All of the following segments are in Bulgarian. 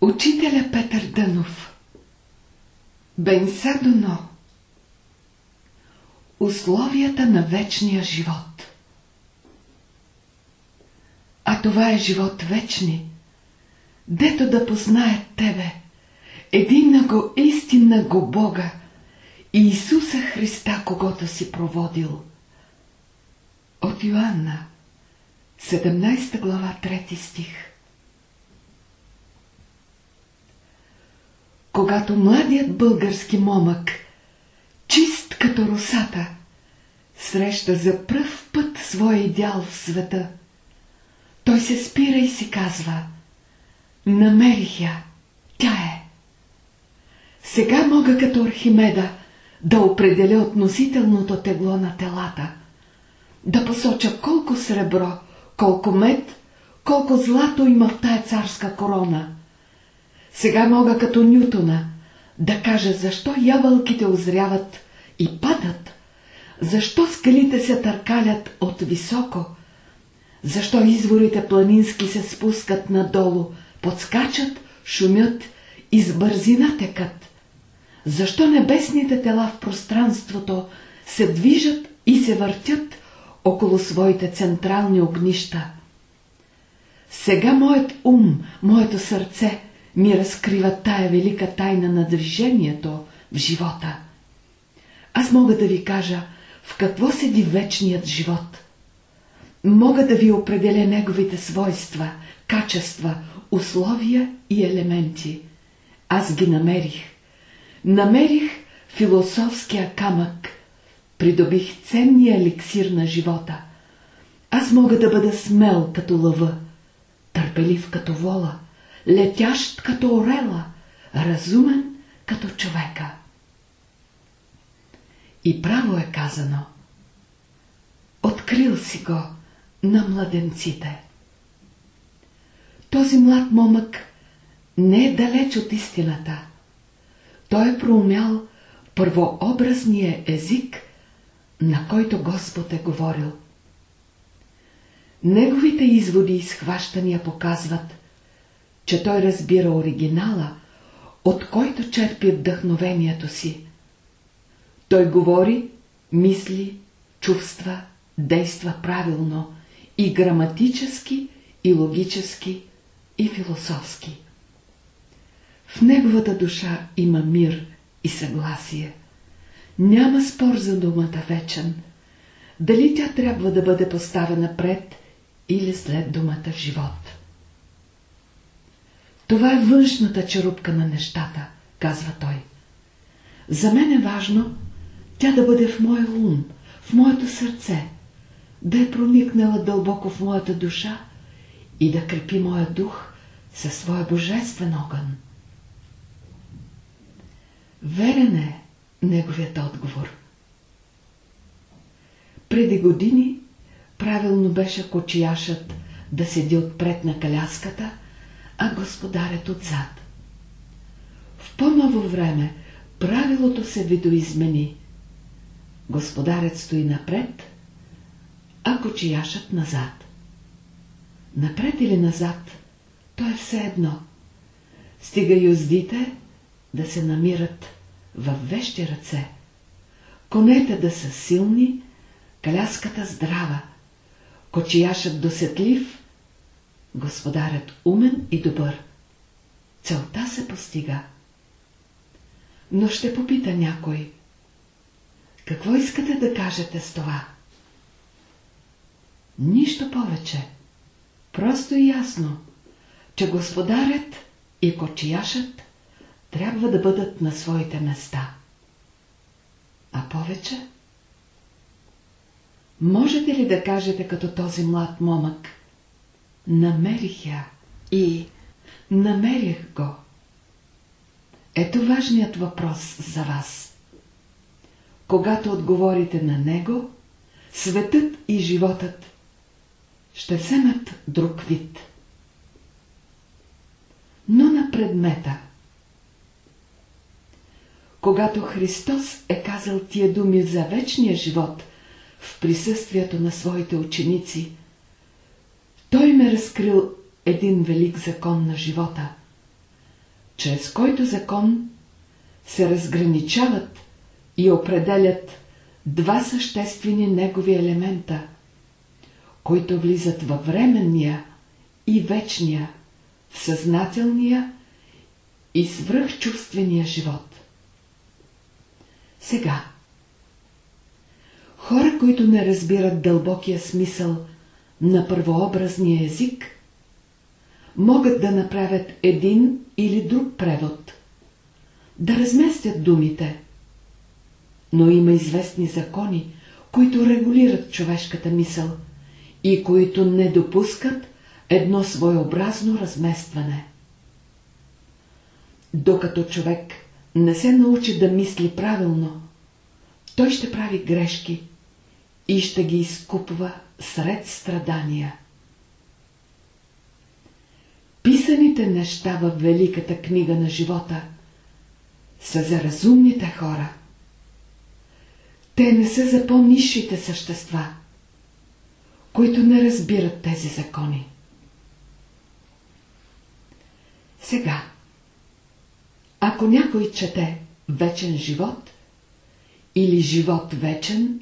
Учителя Петър Дънов. Бенса Доно Условията на вечния живот. А това е живот вечни, дето да познаят Тебе, един го истинна го Бога, Иисуса Христа, когато си проводил. От Йоанна, 17 глава, 3 стих Когато младият български момък, чист като русата, среща за пръв път своя идеал в света, той се спира и си казва Намерих я, тя е. Сега мога като Архимеда да определя относителното тегло на телата, да посоча колко сребро, колко мед, колко злато има в тая царска корона. Сега мога като Нютона да кажа защо ябълките озряват и падат, защо скалите се търкалят от високо, защо изворите планински се спускат надолу, подскачат, шумят и с бързина текат. Защо небесните тела в пространството се движат и се въртят около своите централни огнища? Сега моят ум, моето сърце ми разкрива тая велика тайна на движението в живота. Аз мога да ви кажа в какво седи вечният живот. Мога да ви определя неговите свойства, качества, условия и елементи. Аз ги намерих. Намерих философския камък. Придобих ценния еликсир на живота. Аз мога да бъда смел като лъва, търпелив като вола, летящ като орела, разумен като човека. И право е казано. Открил си го на младенците. Този млад момък не е далеч от истината. Той е проумял първообразния език, на който Господ е говорил. Неговите изводи и схващания показват, че той разбира оригинала, от който черпи вдъхновението си. Той говори, мисли, чувства, действа правилно и граматически, и логически, и философски. В неговата душа има мир и съгласие. Няма спор за думата вечен. Дали тя трябва да бъде поставена пред или след думата живот. Това е външната черупка на нещата, казва той. За мен е важно тя да бъде в моя ум, в моето сърце, да е проникнала дълбоко в моята душа и да крепи моя дух със своя божествен огън. Верен е неговият отговор. Преди години правилно беше кочияшът да седи отпред на каляската, а господарят отзад. В по-ново време правилото се видоизмени. Господарят стои напред, а кочияшът назад. Напред или назад, то е все едно. Стига юздите да се намират в вещи ръце, конете да са силни, каляската здрава, кочияшът досетлив, господарят умен и добър. Целта се постига. Но ще попита някой. Какво искате да кажете с това? Нищо повече. Просто и ясно, че господарят и кочияшът трябва да бъдат на своите места. А повече? Можете ли да кажете като този млад момък? Намерих я и намерих го. Ето важният въпрос за вас. Когато отговорите на него, светът и животът ще вземат друг вид. Но на предмета – когато Христос е казал тия думи за вечния живот в присъствието на своите ученици, Той ме разкрил един велик закон на живота. чрез който закон се разграничават и определят два съществени негови елемента, които влизат във временния и вечния, в съзнателния и свръхчувствения живот. Сега, хора, които не разбират дълбокия смисъл на първообразния език, могат да направят един или друг превод, да разместят думите, но има известни закони, които регулират човешката мисъл и които не допускат едно своеобразно разместване. Докато човек не се научи да мисли правилно, той ще прави грешки и ще ги изкупва сред страдания. Писаните неща в великата книга на живота са за разумните хора. Те не са за по-низшите същества, които не разбират тези закони. Сега, ако някой чете вечен живот или живот вечен,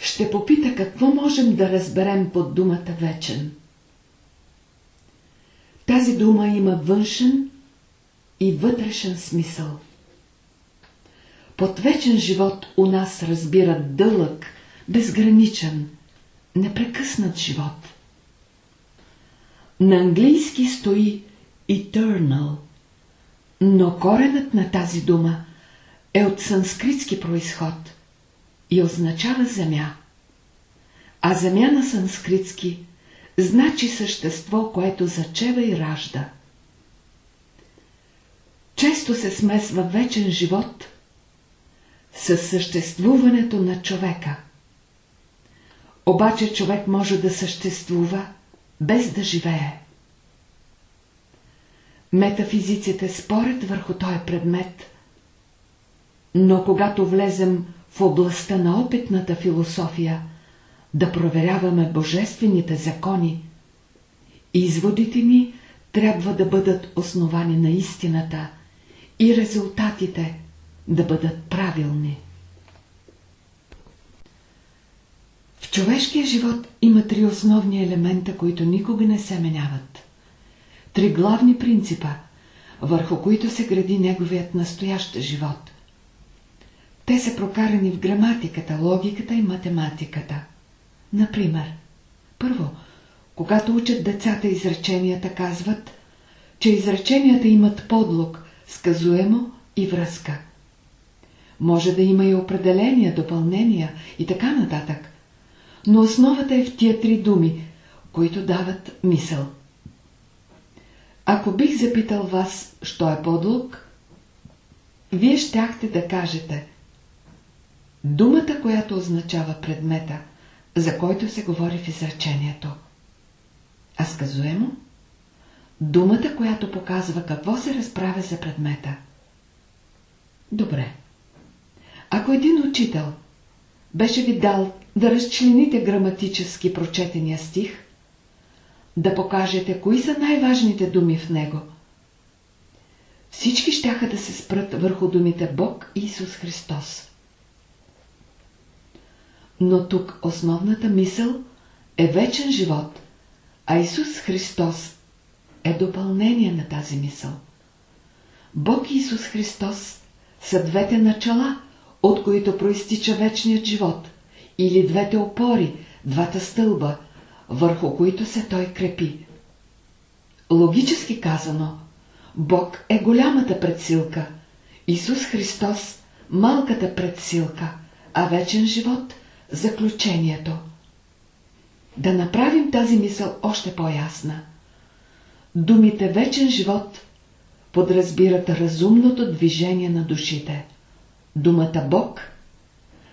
ще попита какво можем да разберем под думата вечен. Тази дума има външен и вътрешен смисъл. Под вечен живот у нас разбира дълъг, безграничен, непрекъснат живот. На английски стои eternal, но коренът на тази дума е от санскритски происход и означава земя. А земя на санскритски значи същество, което зачева и ражда. Често се смесва вечен живот със съществуването на човека. Обаче човек може да съществува без да живее. Метафизиците спорят върху този предмет, но когато влезем в областта на опитната философия, да проверяваме божествените закони, изводите ни трябва да бъдат основани на истината и резултатите да бъдат правилни. В човешкия живот има три основни елемента, които никога не се меняват три главни принципа, върху които се гради неговият настоящ живот. Те са прокарани в граматиката, логиката и математиката. Например, първо, когато учат децата изреченията, казват, че изреченията имат подлог, сказуемо и връзка. Може да има и определения, допълнения и така нататък, но основата е в тия три думи, които дават мисъл. Ако бих запитал вас, що е подлог, вие щяхте да кажете думата, която означава предмета, за който се говори в изречението. А сказуемо? Думата, която показва какво се разправя за предмета. Добре. Ако един учител беше ви дал да разчлените граматически прочетения стих, да покажете кои са най-важните думи в него. Всички щяха да се спрат върху думите Бог и Исус Христос. Но тук основната мисъл е вечен живот, а Исус Христос е допълнение на тази мисъл. Бог и Исус Христос са двете начала, от които проистича вечният живот, или двете опори, двата стълба – върху които се той крепи. Логически казано, Бог е голямата предсилка, Исус Христос – малката предсилка, а вечен живот – заключението. Да направим тази мисъл още по-ясна. Думите вечен живот подразбират разумното движение на душите. Думата Бог –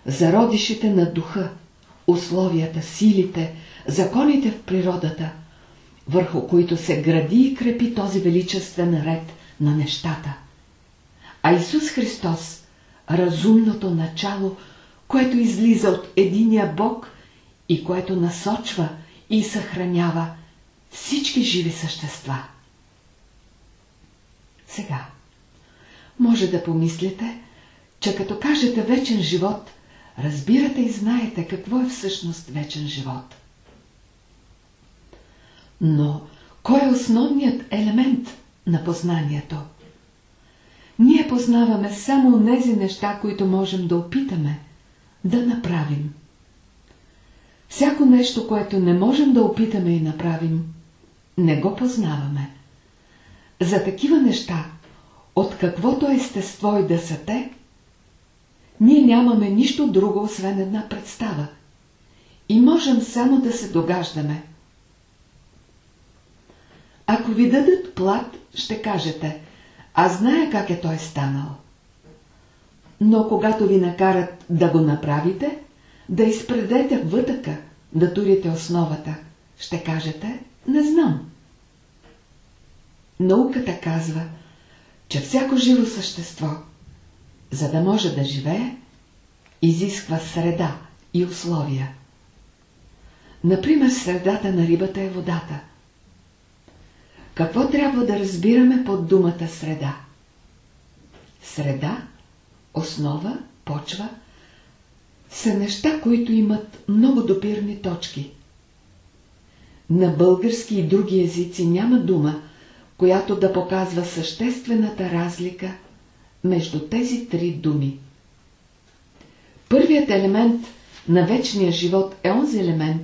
зародишите на духа, условията, силите, законите в природата, върху които се гради и крепи този величествен ред на нещата. А Исус Христос, разумното начало, което излиза от единия Бог и което насочва и съхранява всички живи същества. Сега, може да помислите, че като кажете вечен живот, разбирате и знаете какво е всъщност вечен живот. Но кой е основният елемент на познанието? Ние познаваме само тези неща, които можем да опитаме, да направим. Всяко нещо, което не можем да опитаме и направим, не го познаваме. За такива неща, от каквото естество и да са те, ние нямаме нищо друго, освен една представа. И можем само да се догаждаме. Ако ви дадат плат, ще кажете, аз зная как е той станал. Но когато ви накарат да го направите, да изпредете вътъка, да турите основата, ще кажете, не знам. Науката казва, че всяко живо същество, за да може да живее, изисква среда и условия. Например, средата на рибата е водата. Какво трябва да разбираме под думата среда? Среда, основа, почва са неща, които имат много допирни точки. На български и други езици няма дума, която да показва съществената разлика между тези три думи. Първият елемент на вечния живот е онзи елемент,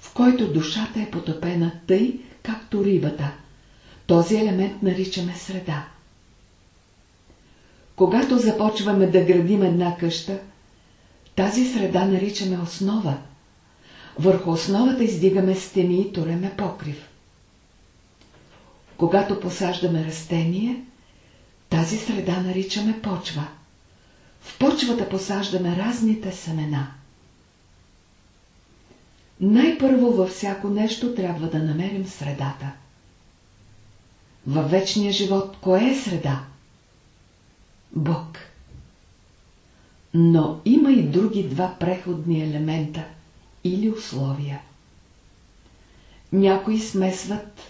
в който душата е потопена тъй, както рибата. Този елемент наричаме среда. Когато започваме да градим една къща, тази среда наричаме основа. Върху основата издигаме стени и туреме покрив. Когато посаждаме растение, тази среда наричаме почва. В почвата посаждаме разните семена. Най-първо във всяко нещо трябва да намерим средата. Във вечния живот кое е среда? Бог. Но има и други два преходни елемента или условия. Някои смесват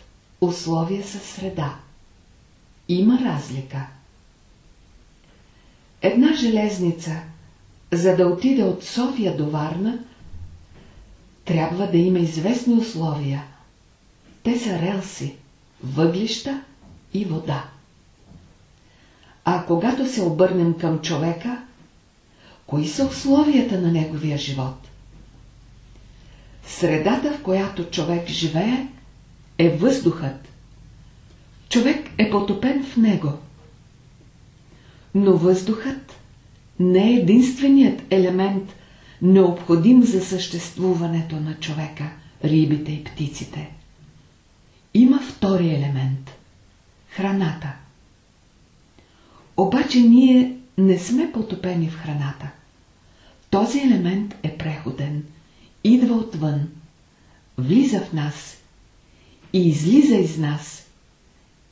условия със среда. Има разлика. Една железница, за да отиде от София до Варна, трябва да има известни условия. Те са релси, въглища и вода. А когато се обърнем към човека, кои са условията на неговия живот? Средата, в която човек живее, е въздухът. Човек е потопен в него. Но въздухът не е единственият елемент, необходим за съществуването на човека, рибите и птиците. Има втори елемент – храната. Обаче ние не сме потопени в храната. Този елемент е преходен, идва отвън, влиза в нас и излиза из нас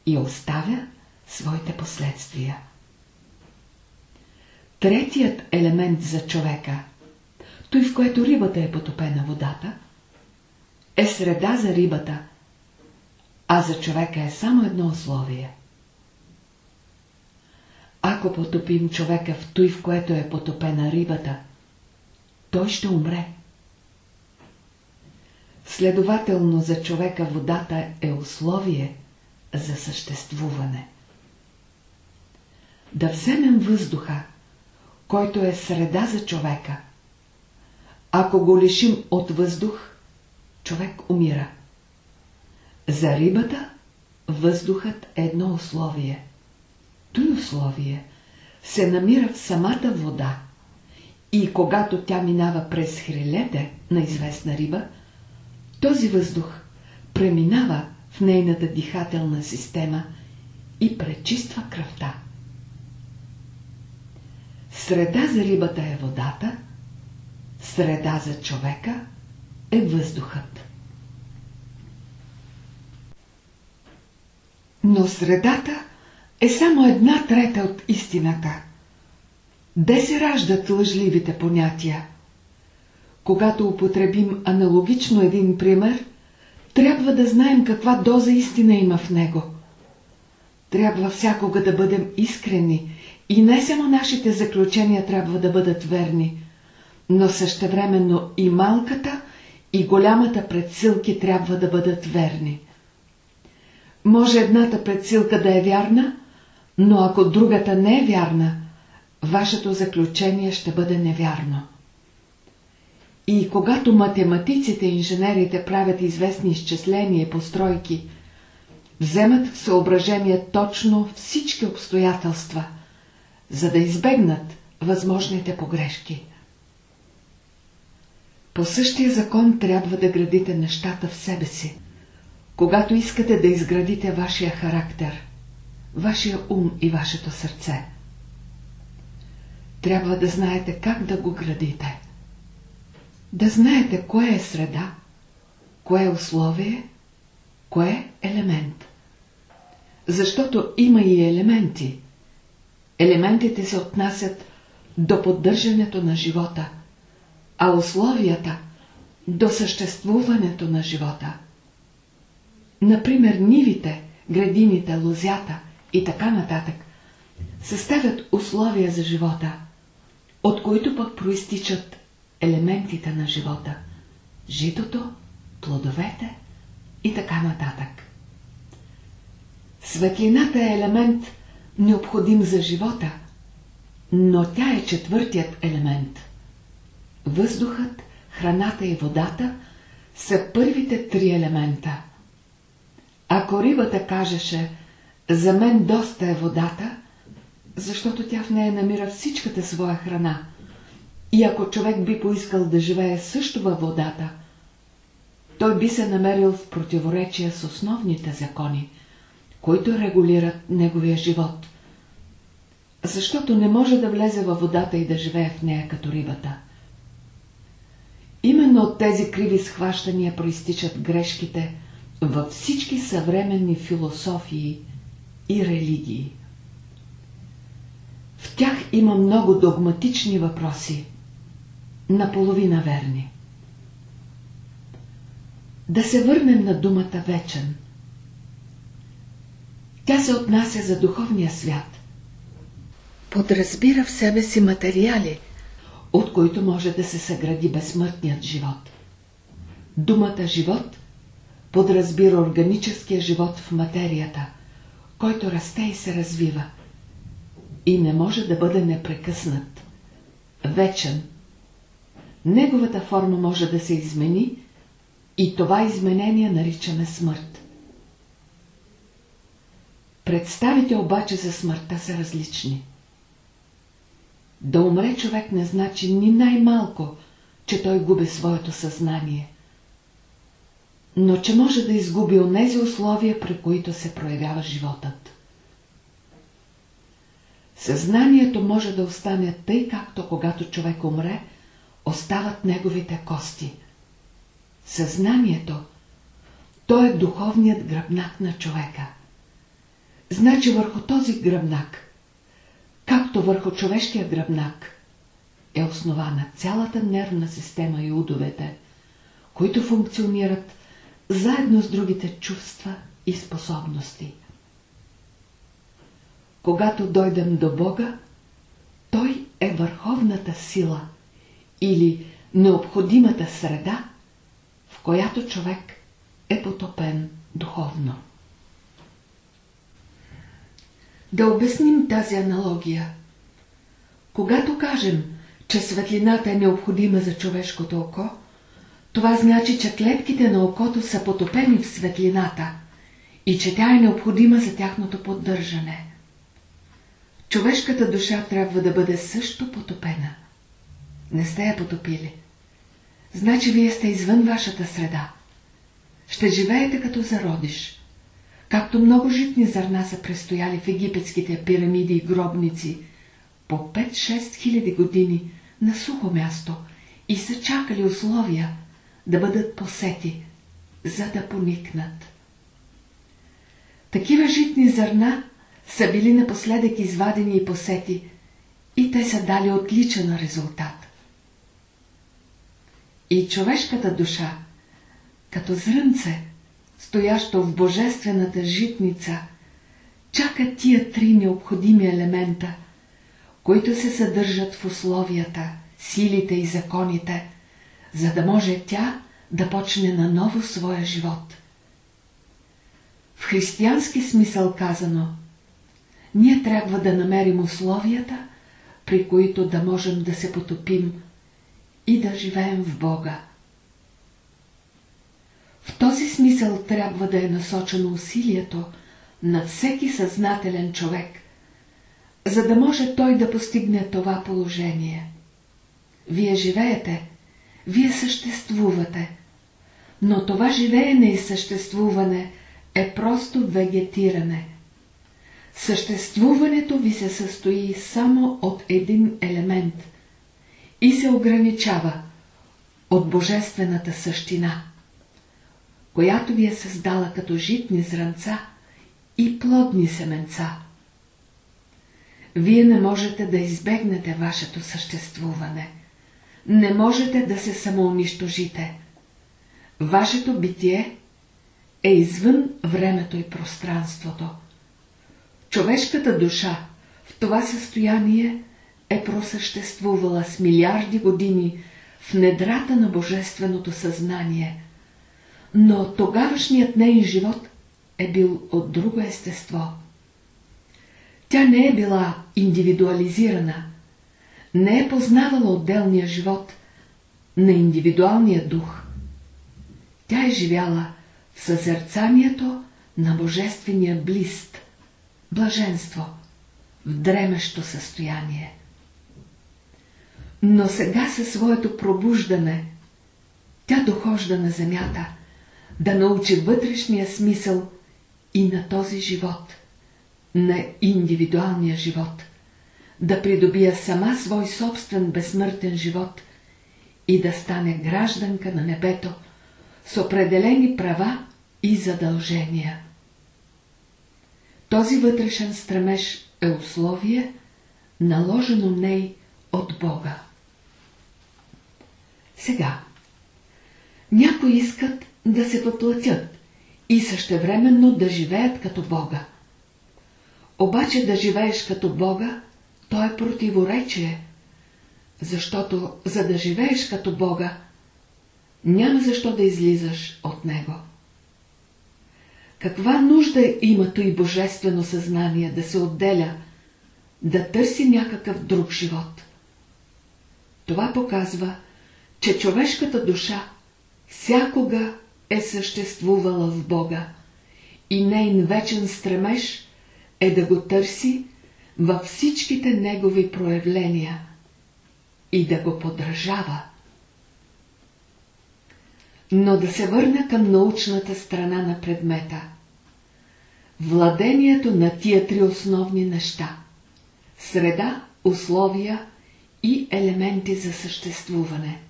и оставя своите последствия. Третият елемент за човека, той в което рибата е потопена водата, е среда за рибата, а за човека е само едно условие. Ако потопим човека в той, в което е потопена рибата, той ще умре. Следователно за човека водата е условие за съществуване. Да вземем въздуха, който е среда за човека. Ако го лишим от въздух, човек умира. За рибата въздухът е едно условие. Той условие се намира в самата вода и когато тя минава през хрилете на известна риба, този въздух преминава в нейната дихателна система и пречиства кръвта. Среда за рибата е водата, среда за човека е въздухът. Но средата е само една трета от истината. Де се раждат лъжливите понятия? Когато употребим аналогично един пример, трябва да знаем каква доза истина има в него. трябва всякога да бъдем искрени и не само нашите заключения трябва да бъдат верни, но същевременно и малката и голямата предсилки трябва да бъдат верни. Може едната предсилка да е вярна, но ако другата не е вярна, вашето заключение ще бъде невярно. И когато математиците и инженерите правят известни изчисления и постройки, вземат в съображение точно всички обстоятелства, за да избегнат възможните погрешки. По същия закон трябва да градите нещата в себе си. Когато искате да изградите вашия характер, вашия ум и вашето сърце, трябва да знаете как да го градите. Да знаете кое е среда, кое е условие, кое е елемент. Защото има и елементи. Елементите се отнасят до поддържането на живота, а условията до съществуването на живота. Например, нивите, градините, лозята и така нататък съставят условия за живота, от които пък проистичат елементите на живота – житото, плодовете и така нататък. Светлината е елемент необходим за живота, но тя е четвъртият елемент. Въздухът, храната и водата са първите три елемента. Ако рибата кажеше «За мен доста е водата», защото тя в нея намира всичката своя храна – и ако човек би поискал да живее също във водата, той би се намерил в противоречие с основните закони, които регулират неговия живот. Защото не може да влезе във водата и да живее в нея като рибата. Именно от тези криви схващания проистичат грешките във всички съвременни философии и религии. В тях има много догматични въпроси – наполовина верни. Да се върнем на думата вечен. Тя се отнася за духовния свят. Подразбира в себе си материали, от които може да се съгради безсмъртният живот. Думата живот подразбира органическия живот в материята, който расте и се развива и не може да бъде непрекъснат, вечен, неговата форма може да се измени и това изменение наричаме смърт. Представите обаче за смъртта са различни. Да умре човек не значи ни най-малко, че той губи своето съзнание, но че може да изгуби онези условия, при които се проявява животът. Съзнанието може да остане тъй, както когато човек умре – остават неговите кости. Съзнанието, то е духовният гръбнак на човека. Значи върху този гръбнак, както върху човешкия гръбнак, е основана цялата нервна система и удовете, които функционират заедно с другите чувства и способности. Когато дойдем до Бога, Той е върховната сила – или необходимата среда, в която човек е потопен духовно. Да обясним тази аналогия. Когато кажем, че светлината е необходима за човешкото око, това значи, че клетките на окото са потопени в светлината и че тя е необходима за тяхното поддържане. Човешката душа трябва да бъде също потопена – не сте я потопили. Значи вие сте извън вашата среда. Ще живеете като зародиш. Както много житни зърна са престояли в египетските пирамиди и гробници по 5-6 хиляди години на сухо място и са чакали условия да бъдат посети, за да поникнат. Такива житни зърна са били напоследък извадени и посети и те са дали отличен резултат. И човешката душа, като зрънце, стоящо в божествената житница, чака тия три необходими елемента, които се съдържат в условията, силите и законите, за да може тя да почне на ново своя живот. В християнски смисъл казано, ние трябва да намерим условията, при които да можем да се потопим и да живеем в Бога. В този смисъл трябва да е насочено усилието на всеки съзнателен човек, за да може той да постигне това положение. Вие живеете, вие съществувате, но това живеене и съществуване е просто вегетиране. Съществуването ви се състои само от един елемент и се ограничава от божествената същина която ви е създала като житни зранца и плодни семенца. Вие не можете да избегнете вашето съществуване. Не можете да се самоунищожите. Вашето битие е извън времето и пространството. Човешката душа в това състояние е просъществувала с милиарди години в недрата на Божественото съзнание – но тогавашният нейн живот е бил от друго естество. Тя не е била индивидуализирана, не е познавала отделния живот на индивидуалния дух. Тя е живяла в съзерцанието на божествения блист, блаженство, в дремещо състояние. Но сега със своето пробуждане тя дохожда на земята – да научи вътрешния смисъл и на този живот, на индивидуалния живот, да придобия сама свой собствен безсмъртен живот и да стане гражданка на небето с определени права и задължения. Този вътрешен стремеж е условие, наложено ней от Бога. Сега, някои искат да се въплатят и същевременно да живеят като Бога. Обаче да живееш като Бога, то е противоречие, защото за да живееш като Бога, няма защо да излизаш от Него. Каква нужда има и божествено съзнание да се отделя, да търси някакъв друг живот? Това показва, че човешката душа всякога е съществувала в Бога и нейн вечен стремеж е да го търси във всичките негови проявления и да го подражава. Но да се върна към научната страна на предмета. Владението на тия три основни неща – среда, условия и елементи за съществуване –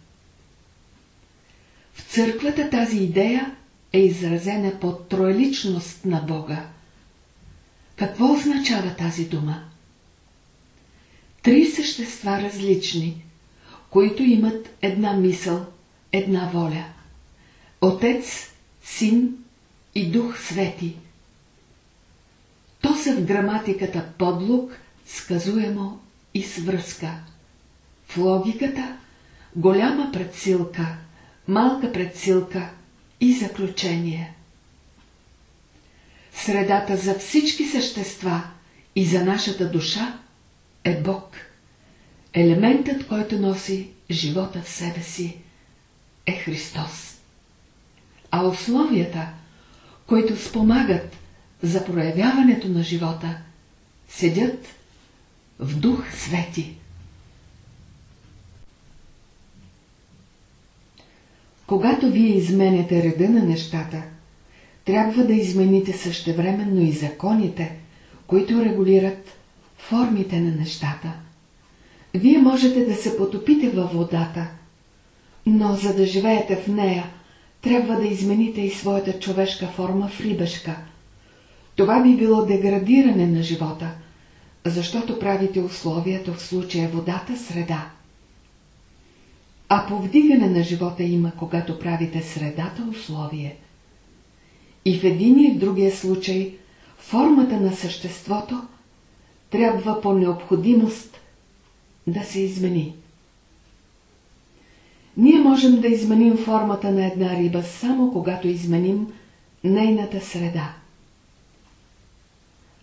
в църквата тази идея е изразена под троеличност на Бога. Какво означава тази дума? Три същества различни, които имат една мисъл, една воля. Отец, Син и Дух Свети. То са в граматиката подлог, сказуемо и свръзка. В логиката голяма предсилка – малка предсилка и заключение. Средата за всички същества и за нашата душа е Бог. Елементът, който носи живота в себе си, е Христос. А условията, които спомагат за проявяването на живота, седят в дух свети. Когато вие изменяте реда на нещата, трябва да измените същевременно и законите, които регулират формите на нещата. Вие можете да се потопите във водата, но за да живеете в нея, трябва да измените и своята човешка форма в рибешка. Това би било деградиране на живота, защото правите условието в случая водата среда. А повдигане на живота има, когато правите средата условие. И в един и в другия случай формата на съществото трябва по необходимост да се измени. Ние можем да изменим формата на една риба само когато изменим нейната среда.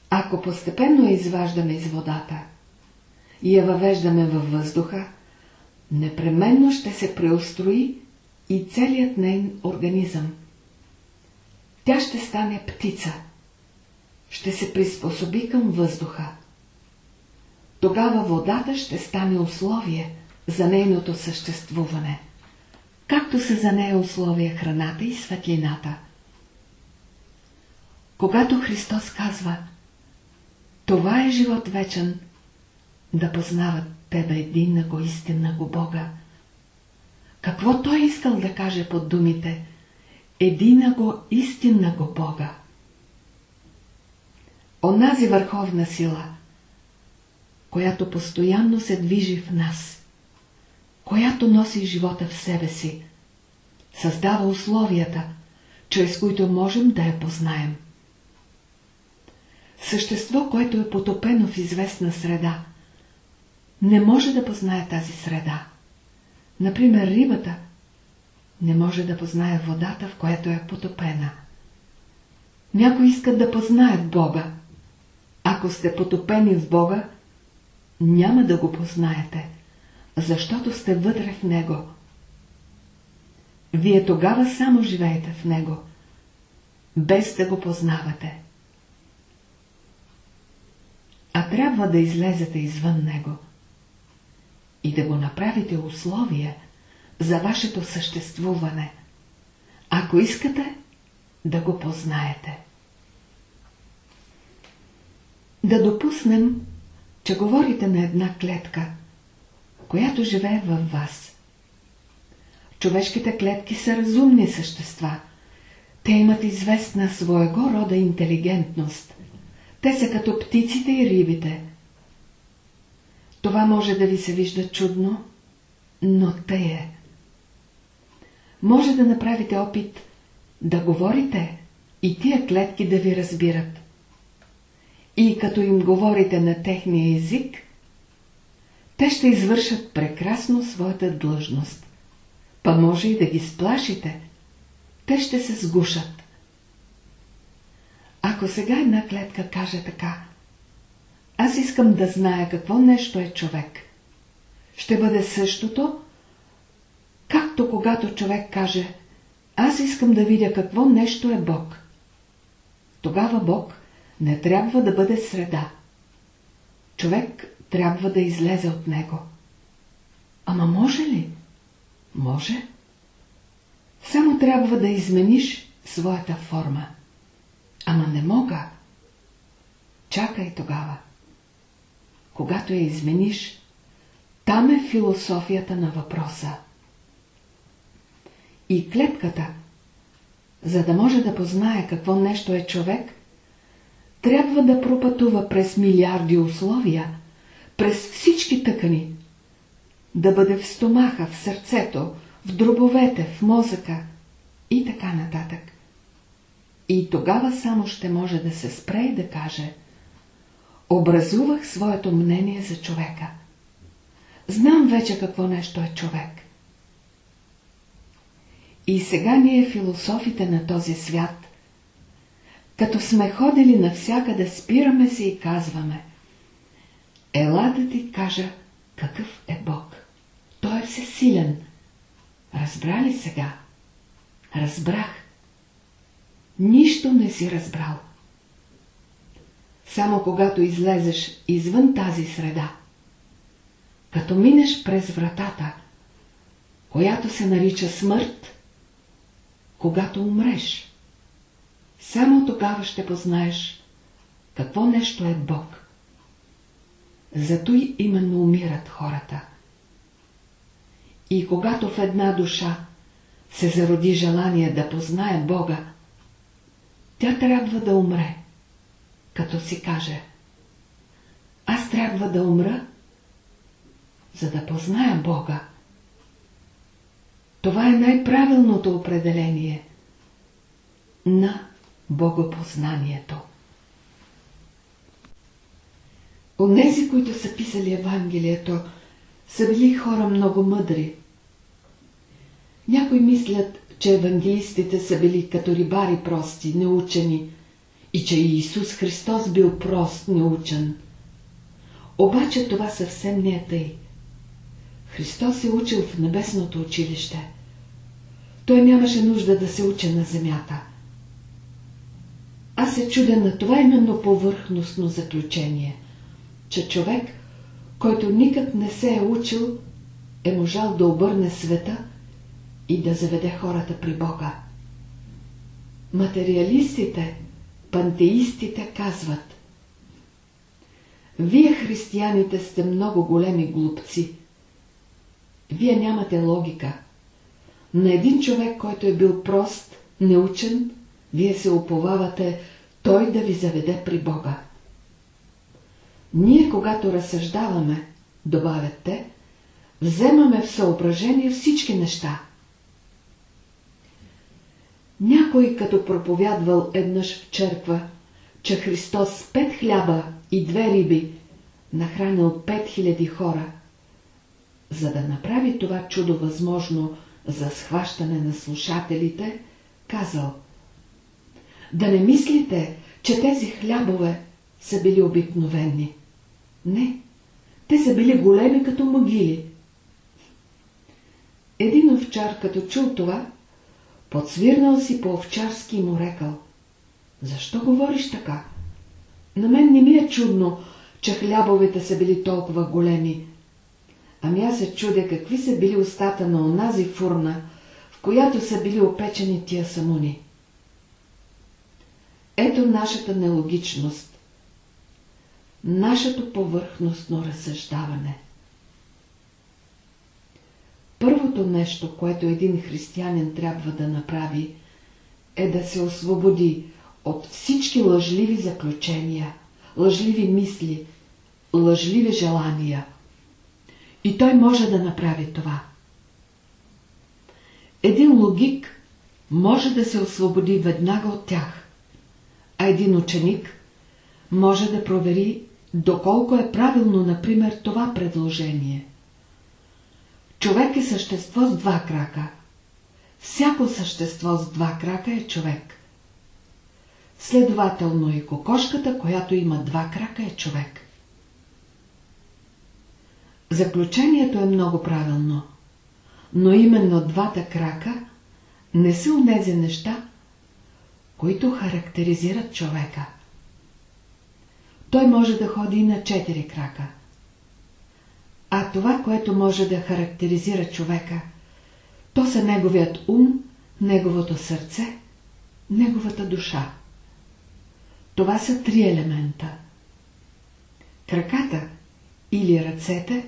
Ако постепенно изваждаме из водата и я въвеждаме във въздуха, непременно ще се преустрои и целият нейн организъм. Тя ще стане птица. Ще се приспособи към въздуха. Тогава водата ще стане условие за нейното съществуване, както са за нея условия храната и светлината. Когато Христос казва Това е живот вечен, да познават Тебе един го истинна го Бога, какво Той искал да каже под думите Едина го истинна го Бога? Онази върховна сила, която постоянно се движи в нас, която носи живота в себе си, създава условията, чрез които можем да я познаем. Същество, което е потопено в известна среда, не може да познае тази среда. Например, рибата не може да познае водата, в която е потопена. Някои искат да познаят Бога. Ако сте потопени в Бога, няма да го познаете, защото сте вътре в Него. Вие тогава само живеете в Него, без да го познавате. А трябва да излезете извън Него и да го направите условие за вашето съществуване, ако искате да го познаете. Да допуснем, че говорите на една клетка, която живее във вас. Човешките клетки са разумни същества. Те имат известна своего рода интелигентност. Те са като птиците и рибите. Това може да ви се вижда чудно, но те е. Може да направите опит да говорите и тия клетки да ви разбират. И като им говорите на техния език, те ще извършат прекрасно своята длъжност. Па може и да ги сплашите. Те ще се сгушат. Ако сега една клетка каже така, аз искам да зная какво нещо е човек, ще бъде същото, както когато човек каже, аз искам да видя какво нещо е Бог. Тогава Бог не трябва да бъде среда. Човек трябва да излезе от него. Ама може ли? Може. Само трябва да измениш своята форма. Ама не мога. Чакай тогава. Когато я измениш, там е философията на въпроса. И клетката, за да може да познае какво нещо е човек, трябва да пропътува през милиарди условия, през всички тъкани, да бъде в стомаха, в сърцето, в дробовете, в мозъка и така нататък. И тогава само ще може да се спре и да каже Образувах своето мнение за човека. Знам вече какво нещо е човек. И сега ние философите на този свят като сме ходили навсякъде, спираме се и казваме Ела да ти кажа какъв е Бог. Той е всесилен. Разбра ли сега? Разбрах. Нищо не си разбрал. Само когато излезеш извън тази среда, като минеш през вратата, която се нарича смърт, когато умреш, само тогава ще познаеш какво нещо е Бог. Зато и именно умират хората. И когато в една душа се зароди желание да познае Бога, тя трябва да умре, като си каже Аз трябва да умра, за да позная Бога. Това е най-правилното определение на богопознанието. Онези, които са писали Евангелието, са били хора много мъдри. Някои мислят, че евангелистите са били като рибари прости, неучени и че Иисус Христос бил прост, неучен. Обаче това съвсем не е тъй. Христос е учил в небесното училище. Той нямаше нужда да се учи на земята. Аз се чудя на това именно повърхностно заключение, че човек, който никак не се е учил, е можал да обърне света и да заведе хората при Бога. Материалистите, пантеистите казват Вие, християните, сте много големи глупци. Вие нямате логика. На един човек, който е бил прост, неучен, вие се оповавате той да ви заведе при Бога. Ние, когато разсъждаваме, добавят вземаме в съображение всички неща. Някой, като проповядвал еднъж в черква, че Христос пет хляба и две риби нахранил пет хиляди хора, за да направи това чудо възможно за схващане на слушателите, казал Да не мислите, че тези хлябове са били обикновени. Не, те са били големи като могили. Един овчар, като чул това, подсвирнал си по овчарски му рекал. Защо говориш така? На мен не ми е чудно, че хлябовете са били толкова големи. Ами аз се чудя какви са били устата на онази фурна, в която са били опечени тия самуни. Ето нашата нелогичност, нашето повърхностно разсъждаване. Първото нещо, което един християнин трябва да направи, е да се освободи от всички лъжливи заключения, лъжливи мисли, лъжливи желания. И той може да направи това. Един логик може да се освободи веднага от тях, а един ученик може да провери доколко е правилно, например, това предложение. Човек е същество с два крака. Всяко същество с два крака е човек. Следователно и кокошката, която има два крака, е човек. Заключението е много правилно, но именно двата крака не са унези неща, които характеризират човека. Той може да ходи на четири крака. А това, което може да характеризира човека, то са неговият ум, неговото сърце, неговата душа. Това са три елемента. Краката или ръцете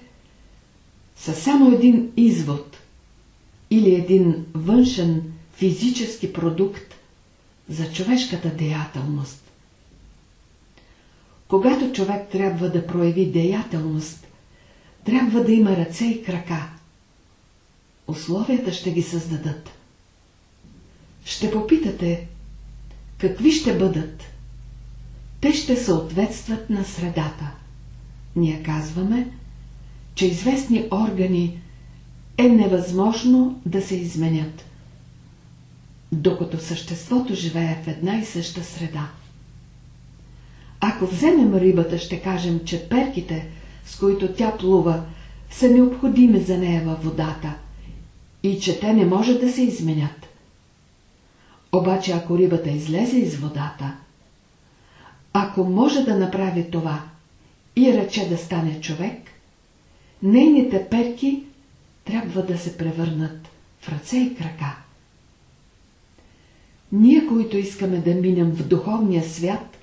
са само един извод или един външен физически продукт за човешката деятелност. Когато човек трябва да прояви деятелност, трябва да има ръце и крака. Условията ще ги създадат. Ще попитате, какви ще бъдат? Те ще съответстват на средата. Ние казваме, че известни органи е невъзможно да се изменят, докато съществото живее в една и съща среда. Ако вземем рибата, ще кажем, че перките, с които тя плува, са необходими за нея във водата и че те не може да се изменят. Обаче ако рибата излезе из водата, ако може да направи това и рече да стане човек, нейните перки трябва да се превърнат в ръце и крака. Ние, които искаме да минем в духовния свят,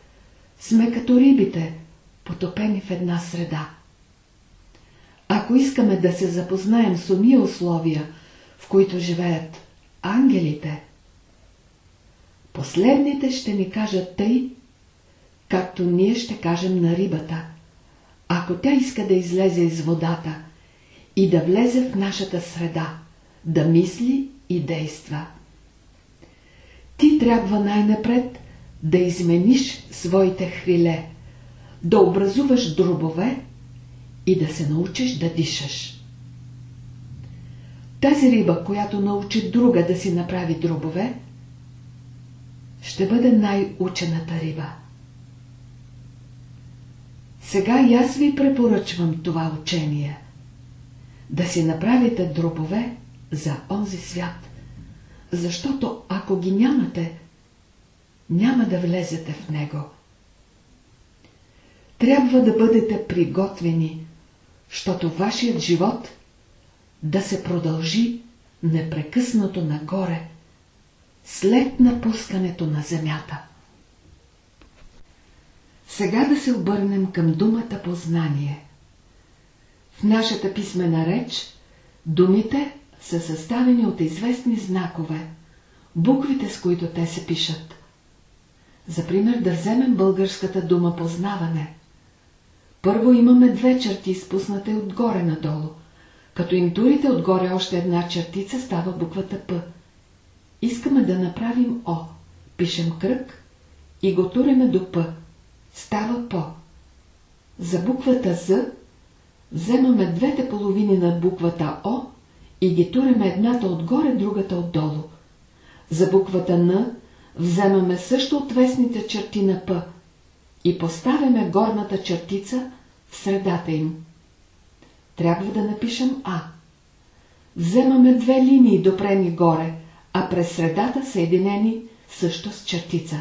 сме като рибите, потопени в една среда. Ако искаме да се запознаем с уния условия, в които живеят ангелите, последните ще ни кажат тъй, както ние ще кажем на рибата, ако тя иска да излезе из водата и да влезе в нашата среда, да мисли и действа. Ти трябва най-напред да измениш своите хриле, да образуваш дробове и да се научиш да дишаш. Тази риба, която научи друга да си направи дробове, ще бъде най-учената риба. Сега и аз ви препоръчвам това учение. Да си направите дробове за онзи свят. Защото ако ги нямате, няма да влезете в него. Трябва да бъдете приготвени, защото вашият живот да се продължи непрекъснато нагоре, след напускането на земята. Сега да се обърнем към думата познание. В нашата писмена реч думите са съставени от известни знакове, буквите с които те се пишат. За пример да вземем българската дума познаване. Първо имаме две черти, спуснати отгоре надолу. Като им турите отгоре още една чертица, става буквата П. Искаме да направим О. Пишем кръг и го туреме до П. Става По. За буквата З вземаме двете половини на буквата О и ги туреме едната отгоре, другата отдолу. За буквата Н вземаме също отвесните черти на П и поставяме горната чертица в средата им. Трябва да напишем А. Вземаме две линии допрени горе, а през средата съединени също с чертица.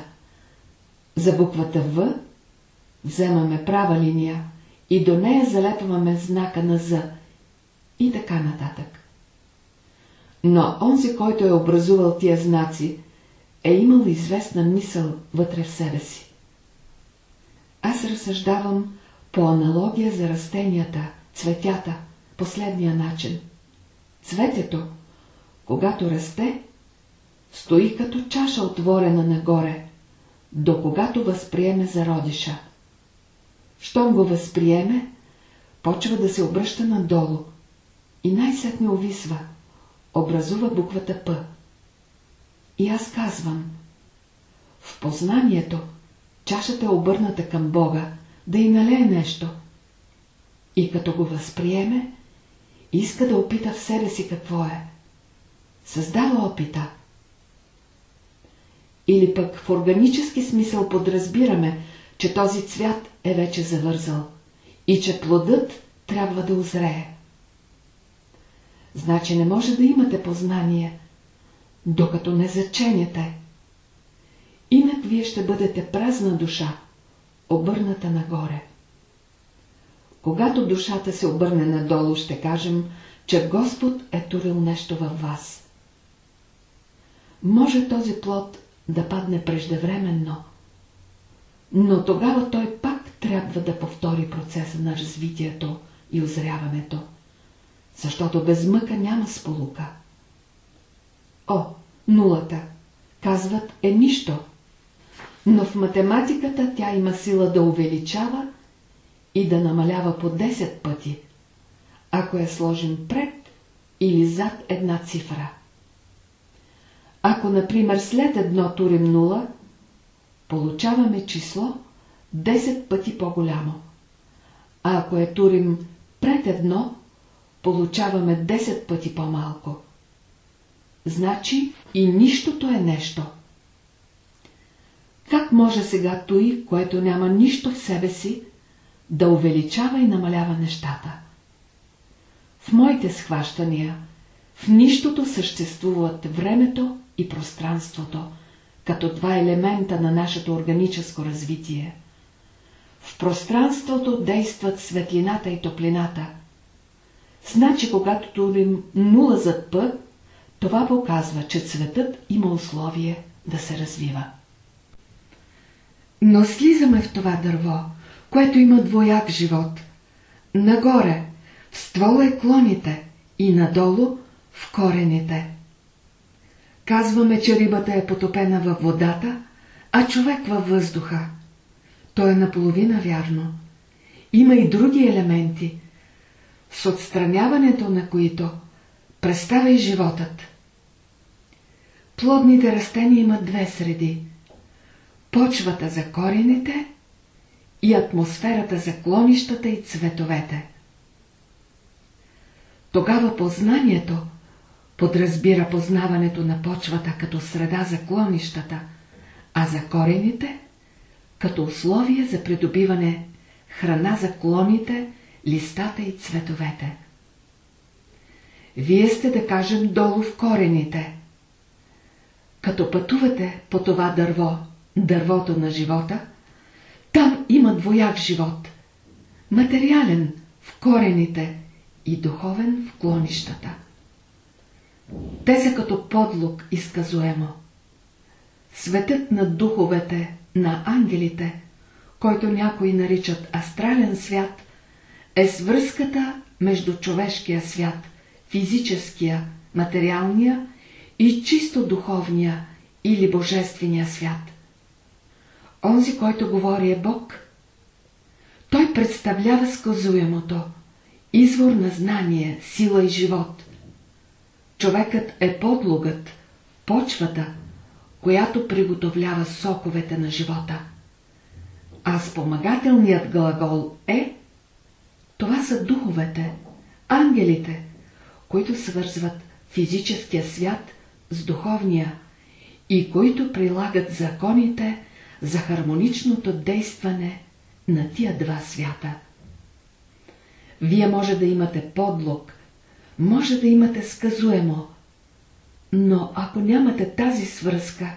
За буквата В вземаме права линия и до нея залепваме знака на З и така нататък. Но онзи, който е образувал тия знаци, е имал известна мисъл вътре в себе си. Аз разсъждавам по аналогия за растенията, цветята, последния начин. Цветето, когато расте, стои като чаша отворена нагоре, до когато възприеме зародиша. Щом го възприеме, почва да се обръща надолу и най-сетне увисва, образува буквата П. И аз казвам, в познанието чашата е обърната към Бога, да й налее нещо. И като го възприеме, иска да опита в себе си какво е. Създава опита. Или пък в органически смисъл подразбираме, че този цвят е вече завързал и че плодът трябва да озрее. Значи не може да имате познание, докато не заченете. Инак вие ще бъдете празна душа, обърната нагоре. Когато душата се обърне надолу, ще кажем, че Господ е турил нещо във вас. Може този плод да падне преждевременно, но тогава той пак трябва да повтори процеса на развитието и озряването, защото без мъка няма сполука. О, нулата, казват, е нищо, но в математиката тя има сила да увеличава и да намалява по 10 пъти, ако я сложим пред или зад една цифра. Ако, например, след едно турим 0, получаваме число 10 пъти по-голямо. А ако е турим пред едно, получаваме 10 пъти по-малко. Значи и нищото е нещо. Как може сега той, което няма нищо в себе си, да увеличава и намалява нещата? В моите схващания, в нищото съществуват времето и пространството, като два елемента на нашето органическо развитие. В пространството действат светлината и топлината. Значи, когато турим нула зад П, това показва, че цветът има условие да се развива. Но слизаме в това дърво, което има двояк живот. Нагоре, в ствола е клоните и надолу в корените. Казваме, че рибата е потопена във водата, а човек във въздуха. То е наполовина вярно. Има и други елементи, с отстраняването на които представя и животът. Плодните растения имат две среди – почвата за корените и атмосферата за клонищата и цветовете. Тогава познанието подразбира познаването на почвата като среда за клонищата, а за корените като условие за придобиване храна за клоните, листата и цветовете. Вие сте, да кажем, долу в корените. Като пътувате по това дърво, дървото на живота, там има двояк живот. Материален в корените и духовен в клонищата. Те са като подлог изказуемо. Светът на духовете, на ангелите, който някои наричат астрален свят, е свръзката между човешкия свят, физическия, материалния и чисто духовния или божествения свят. Онзи, който говори е Бог. Той представлява сказуемото, извор на знание, сила и живот. Човекът е подлогът, почвата, която приготовлява соковете на живота. А спомагателният глагол е това са духовете, ангелите, които свързват физическия свят с духовния и които прилагат законите за хармоничното действане на тия два свята. Вие може да имате подлог, може да имате сказуемо, но ако нямате тази свръзка,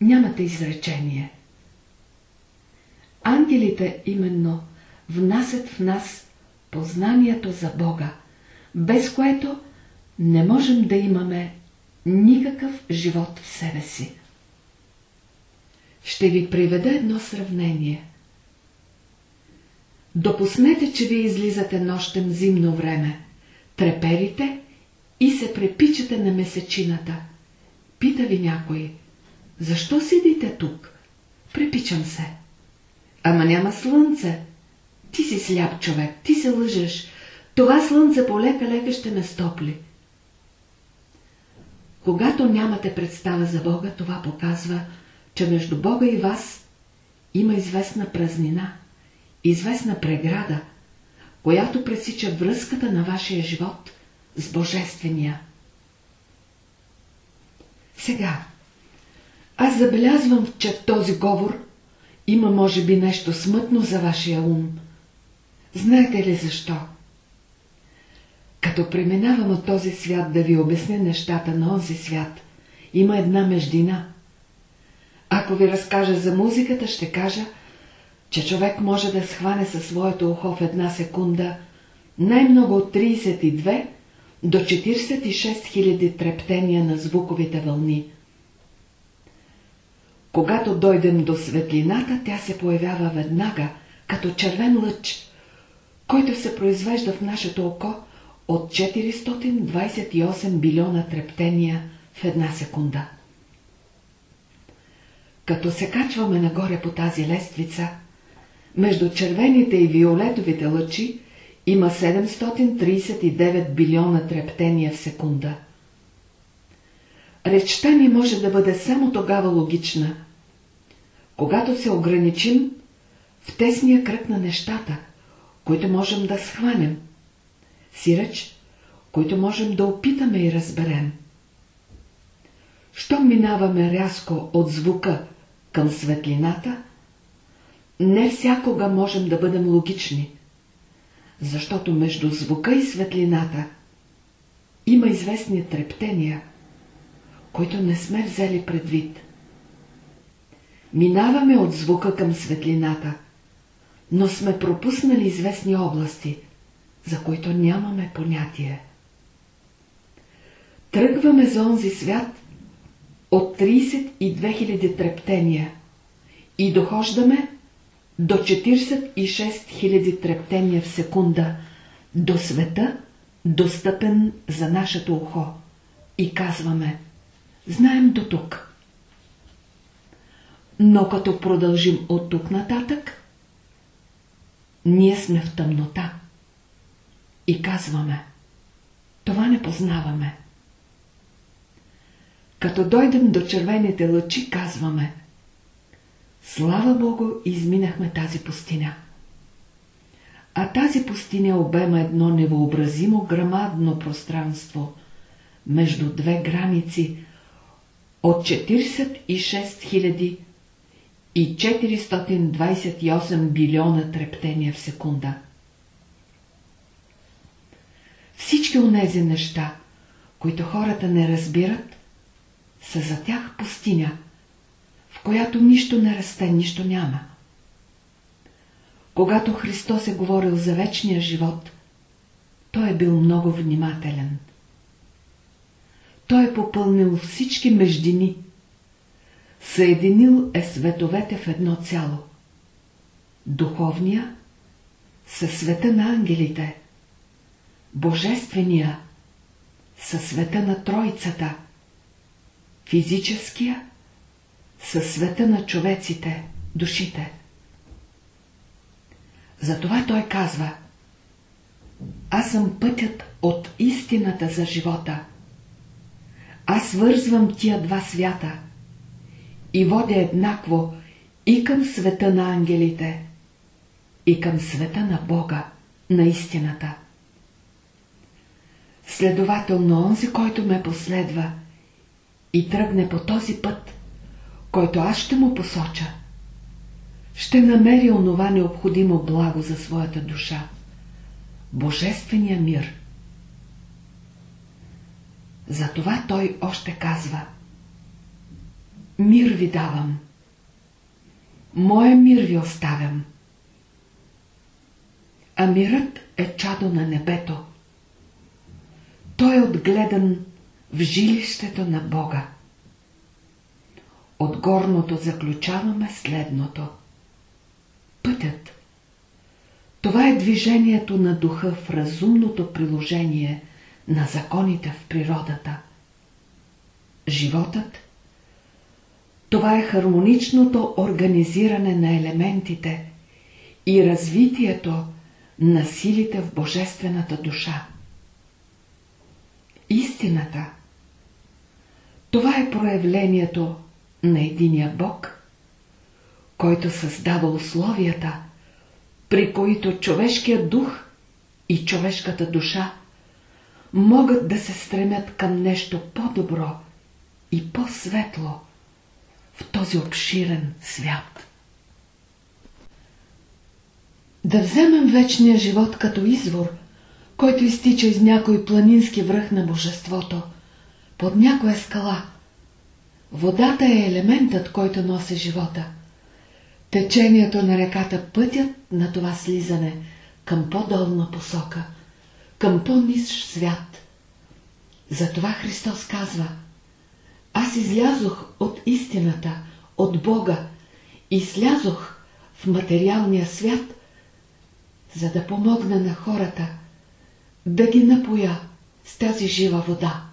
нямате изречение. Ангелите именно внасят в нас познанието за Бога, без което не можем да имаме никакъв живот в себе си. Ще ви приведа едно сравнение. Допуснете, че ви излизате нощем зимно време, треперите и се препичате на месечината. Пита ви някой, защо седите тук? Препичам се. Ама няма слънце. Ти си сляп човек, ти се лъжеш. Това слънце полека-лека ще ме стопли. Когато нямате представа за Бога, това показва, че между Бога и вас има известна празнина, известна преграда, която пресича връзката на вашия живот с Божествения. Сега, аз забелязвам, че в този говор има може би нещо смътно за вашия ум. Знаете ли защо? Като преминавам от този свят да ви обясня нещата на онзи свят, има една междина. Ако ви разкажа за музиката, ще кажа, че човек може да схване със своето ухо в една секунда най-много от 32 до 46 000 трептения на звуковите вълни. Когато дойдем до светлината, тя се появява веднага, като червен лъч, който се произвежда в нашето око от 428 билиона трептения в една секунда. Като се качваме нагоре по тази лествица, между червените и виолетовите лъчи има 739 билиона трептения в секунда. Речта ни може да бъде само тогава логична, когато се ограничим в тесния кръг на нещата, които можем да схванем, сиреч, които можем да опитаме и разберем. Щом минаваме рязко от звука към светлината, не всякога можем да бъдем логични, защото между звука и светлината има известни трептения, които не сме взели предвид. Минаваме от звука към светлината, но сме пропуснали известни области, за които нямаме понятие. Тръгваме за онзи свят от 32 000 трептения и дохождаме до 46 000 трептения в секунда до света, достъпен за нашето ухо. И казваме, знаем до тук. Но като продължим от тук нататък, ние сме в тъмнота. И казваме, това не познаваме. Като дойдем до червените лъчи, казваме, Слава Богу, изминахме тази пустиня. А тази пустиня обема едно невообразимо грамадно пространство между две граници от 46 000 и 428 билиона трептения в секунда. Всички онези неща, които хората не разбират, са за тях пустиня, в която нищо не расте, нищо няма. Когато Христос е говорил за вечния живот, той е бил много внимателен. Той е попълнил всички междини, съединил е световете в едно цяло. Духовния със света на ангелите, божествения със света на Тройцата, физическия със света на човеците, душите. Затова той казва Аз съм пътят от истината за живота. Аз вързвам тия два свята и водя еднакво и към света на ангелите, и към света на Бога, на истината. Следователно, онзи, който ме последва и тръгне по този път, който аз ще му посоча, ще намери онова необходимо благо за своята душа – Божествения мир. Затова той още казва Мир ви давам. Моя мир ви оставям. А мирът е чадо на небето. Той е отгледан в жилището на Бога. От горното заключаваме следното. Пътят. Това е движението на духа в разумното приложение на законите в природата. Животът. Това е хармоничното организиране на елементите и развитието на силите в божествената душа. Истината. Това е проявлението на единия Бог, който създава условията, при които човешкият дух и човешката душа могат да се стремят към нещо по-добро и по-светло в този обширен свят. Да вземем вечния живот като извор, който изтича из някой планински връх на божеството, под някоя скала – Водата е елементът, който носи живота. Течението на реката пътят на това слизане към по-долна посока, към по-нисш свят. Затова Христос казва Аз излязох от истината, от Бога и слязох в материалния свят, за да помогна на хората да ги напоя с тази жива вода.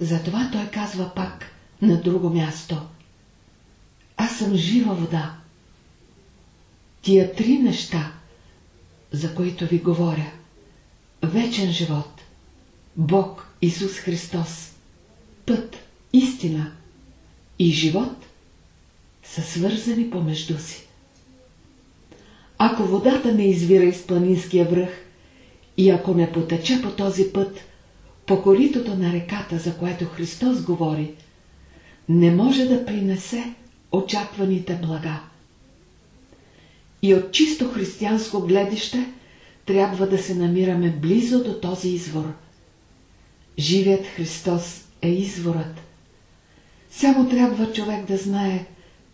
Затова той казва пак на друго място. Аз съм жива вода. Тия три неща, за които ви говоря, вечен живот, Бог Исус Христос, път, истина и живот, са свързани помежду си. Ако водата не извира из планинския връх и ако не потече по този път, по коритото на реката, за което Христос говори, не може да принесе очакваните блага. И от чисто християнско гледище трябва да се намираме близо до този извор. Живият Христос е изворът. Само трябва човек да знае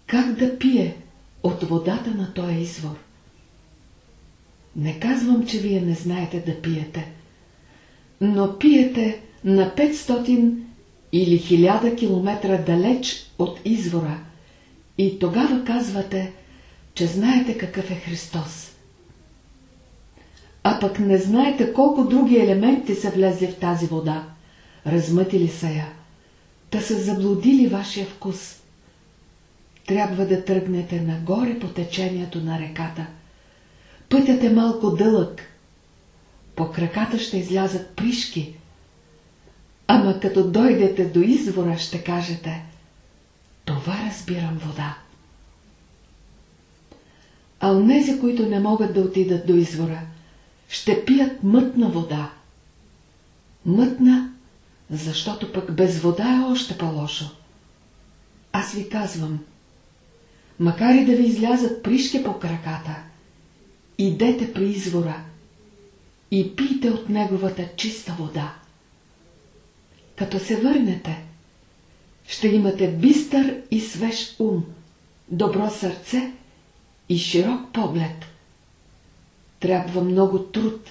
как да пие от водата на този извор. Не казвам, че вие не знаете да пиете но пиете на 500 или 1000 км далеч от извора и тогава казвате, че знаете какъв е Христос. А пък не знаете колко други елементи са влезли в тази вода, размътили са я, да са заблудили вашия вкус. Трябва да тръгнете нагоре по течението на реката. Пътят е малко дълъг, по краката ще излязат пришки. Ама като дойдете до извора, ще кажете Това разбирам вода. А онези, които не могат да отидат до извора, ще пият мътна вода. Мътна, защото пък без вода е още по-лошо. Аз ви казвам, макар и да ви излязат пришки по краката, идете при извора и пийте от неговата чиста вода. Като се върнете, ще имате бистър и свеж ум, добро сърце и широк поглед. Трябва много труд,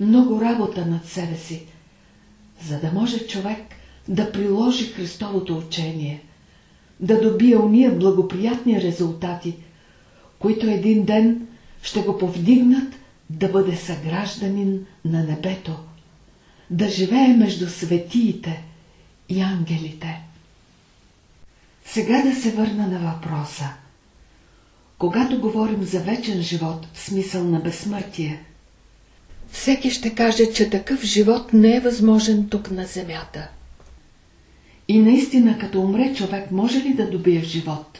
много работа над себе си, за да може човек да приложи Христовото учение, да добие уния благоприятни резултати, които един ден ще го повдигнат да бъде съгражданин на небето, да живее между светиите и ангелите. Сега да се върна на въпроса. Когато говорим за вечен живот в смисъл на безсмъртие, всеки ще каже, че такъв живот не е възможен тук на земята. И наистина, като умре човек, може ли да добие живот?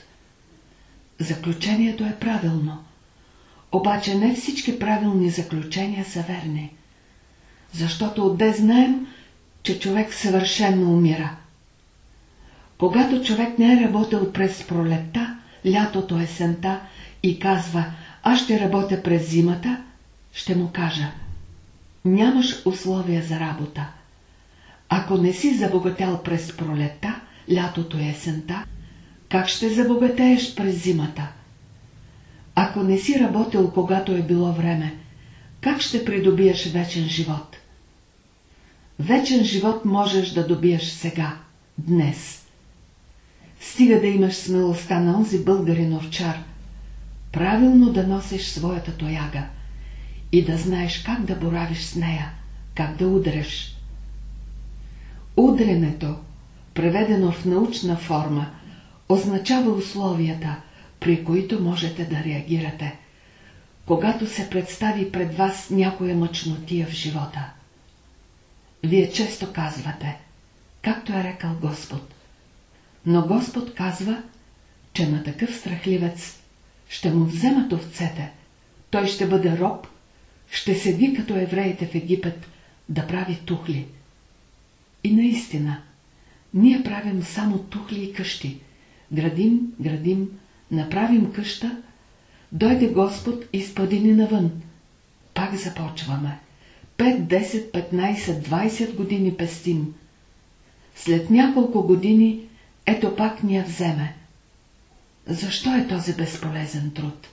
Заключението е правилно. Обаче не всички правилни заключения са верни. Защото отде знаем, че човек съвършенно умира. Когато човек не е работил през пролетта, лятото, есента и казва «Аз ще работя през зимата», ще му кажа «Нямаш условия за работа. Ако не си забогатял през пролетта, лятото и есента, как ще забогатееш през зимата? Ако не си работил, когато е било време, как ще придобиеш вечен живот? Вечен живот можеш да добиеш сега, днес. Стига да имаш смелостта на онзи българин овчар, правилно да носиш своята тояга и да знаеш как да боравиш с нея, как да удреш. Удренето, преведено в научна форма, означава условията, при които можете да реагирате, когато се представи пред вас някоя мъчнотия в живота. Вие често казвате, както е рекал Господ, но Господ казва, че на такъв страхливец ще му вземат овцете, той ще бъде роб, ще седи като евреите в Египет да прави тухли. И наистина, ние правим само тухли и къщи. Градим, градим, направим къща, дойде Господ и спади ни навън. Пак започваме. 5, 10, 15, 20 години пестим. След няколко години ето пак ни я вземе. Защо е този безполезен труд?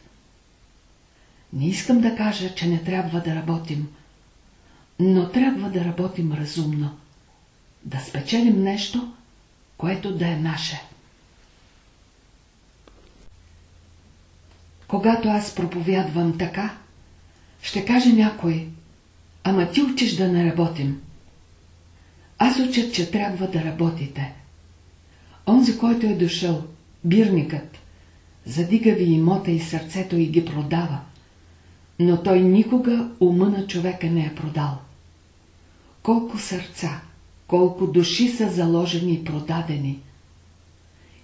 Не искам да кажа, че не трябва да работим, но трябва да работим разумно, да спечелим нещо, което да е наше. Когато аз проповядвам така, ще каже някой, ама ти учиш да не работим. Аз уча, че трябва да работите. Онзи, който е дошъл, бирникът, задига ви имота и сърцето и ги продава, но той никога ума на човека не е продал. Колко сърца, колко души са заложени и продадени.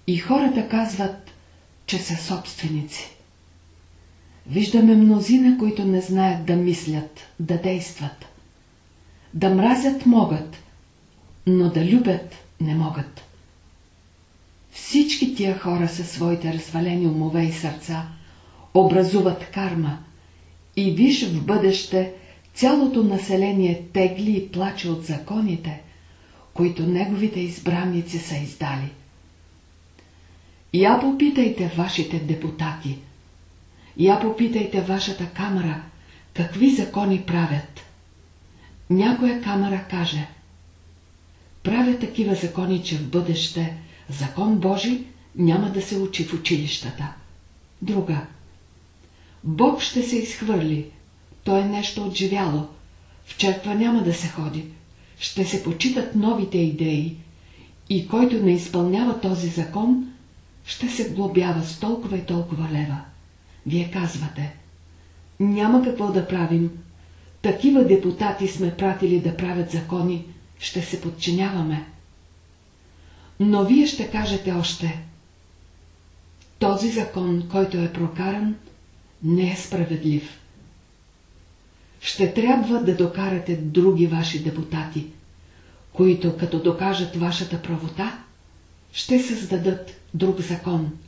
И хората казват, че са собственици. Виждаме мнозина, които не знаят да мислят, да действат. Да мразят могат, но да любят не могат. Всички тия хора със своите развалени умове и сърца образуват карма и виж в бъдеще цялото население тегли и плаче от законите, които неговите избранници са издали. Я попитайте вашите депутати – я попитайте вашата камера, какви закони правят. Някоя камера каже, правя такива закони, че в бъдеще закон Божий няма да се учи в училищата. Друга. Бог ще се изхвърли. То е нещо отживяло. В черква няма да се ходи. Ще се почитат новите идеи. И който не изпълнява този закон, ще се глобява с толкова и толкова лева. Вие казвате, няма какво да правим. Такива депутати сме пратили да правят закони, ще се подчиняваме. Но вие ще кажете още, този закон, който е прокаран, не е справедлив. Ще трябва да докарате други ваши депутати, които като докажат вашата правота, ще създадат друг закон.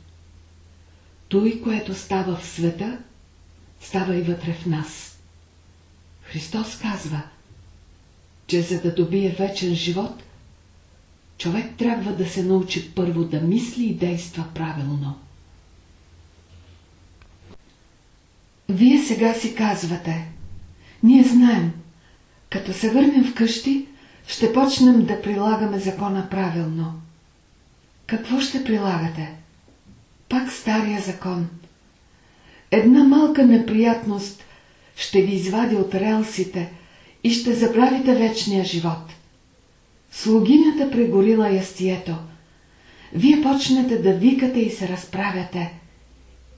Той, което става в света, става и вътре в нас. Христос казва, че за да добие вечен живот, човек трябва да се научи първо да мисли и действа правилно. Вие сега си казвате, ние знаем, като се върнем вкъщи, ще почнем да прилагаме закона правилно. Какво ще прилагате? Пак стария закон. Една малка неприятност ще ви извади от релсите и ще забравите вечния живот. Слугинята прегорила ястието. Вие почнете да викате и се разправяте.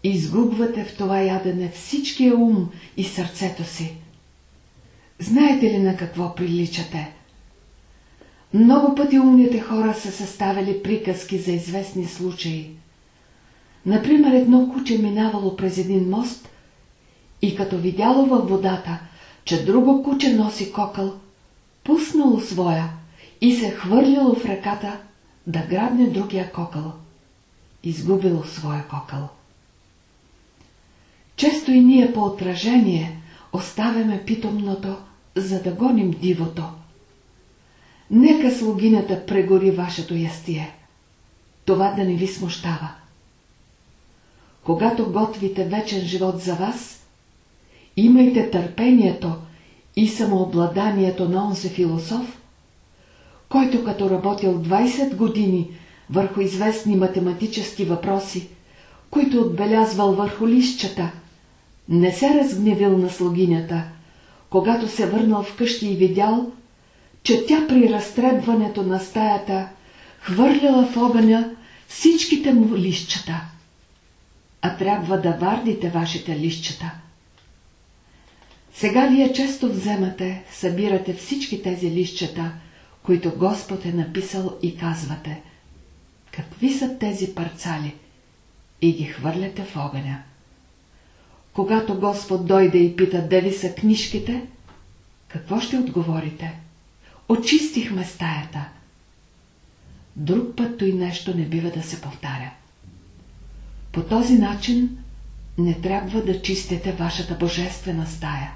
Изгубвате в това ядене всичкия ум и сърцето си. Знаете ли на какво приличате? Много пъти умните хора са съставили приказки за известни случаи. Например, едно куче минавало през един мост и като видяло във водата, че друго куче носи кокъл, пуснало своя и се хвърлило в ръката да грабне другия кокъл. Изгубило своя кокъл. Често и ние по отражение оставяме питомното, за да гоним дивото. Нека слугинята прегори вашето ястие. Това да не ви смущава. Когато готвите вечен живот за вас, имайте търпението и самообладанието на онзи философ, който като работил 20 години върху известни математически въпроси, които отбелязвал върху лищата, не се разгневил на слугинята, когато се върнал вкъщи и видял, че тя при разтребването на стаята хвърляла в огъня всичките му лищата. А трябва да вардите вашите лищата. Сега вие често вземате, събирате всички тези лищата, които Господ е написал и казвате. Какви са тези парцали? И ги хвърляте в огъня. Когато Господ дойде и пита дали са книжките, какво ще отговорите? Очистихме стаята. Друг път и нещо не бива да се повтаря. По този начин не трябва да чистите вашата божествена стая.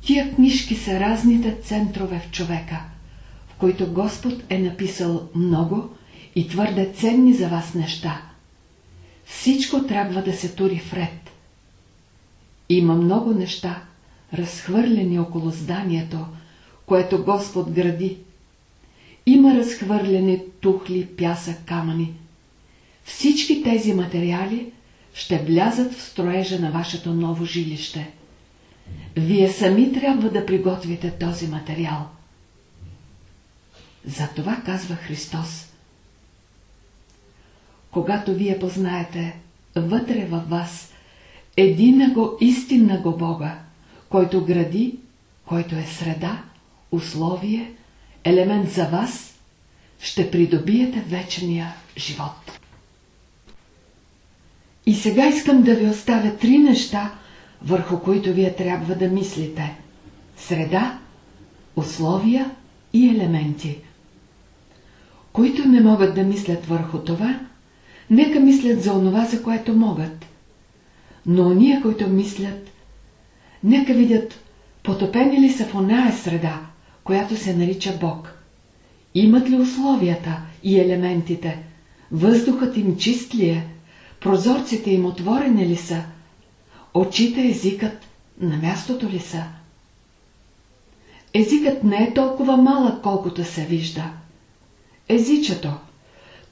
Тия книжки са разните центрове в човека, в които Господ е написал много и твърде ценни за вас неща. Всичко трябва да се тури вред. Има много неща, разхвърлени около зданието, което Господ гради. Има разхвърлени тухли, пясък, камъни. Всички тези материали ще влязат в строежа на вашето ново жилище. Вие сами трябва да приготвите този материал. За това казва Христос. Когато вие познаете вътре във вас единаго истиннаго Бога, който гради, който е среда, условие, елемент за вас, ще придобиете вечния живот. И сега искам да ви оставя три неща, върху които вие трябва да мислите. Среда, условия и елементи. Които не могат да мислят върху това, нека мислят за онова, за което могат. Но ония, които мислят, нека видят потопени ли са в оная среда, която се нарича Бог. Имат ли условията и елементите? Въздухът им чист ли е? Прозорците им отворени ли са? Очите, езикът на мястото ли са? Езикът не е толкова малък, колкото се вижда. Езичето,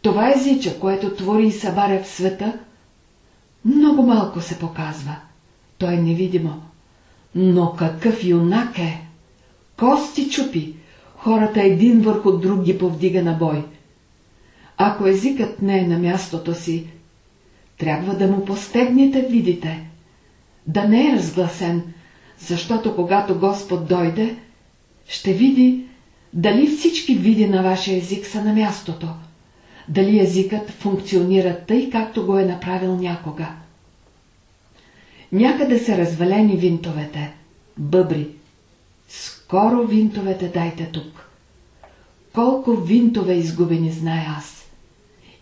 това езиче, което твори и събаря в света, много малко се показва. То е невидимо. Но какъв юнак е! Кости чупи, хората един върху друг ги повдига на бой. Ако езикът не е на мястото си, трябва да му постегнете, видите, да не е разгласен, защото когато Господ дойде, ще види дали всички види на вашия език са на мястото, дали езикът функционира тъй, както го е направил някога. Някъде са развалени винтовете, бъбри. Скоро винтовете дайте тук. Колко винтове изгубени знае аз.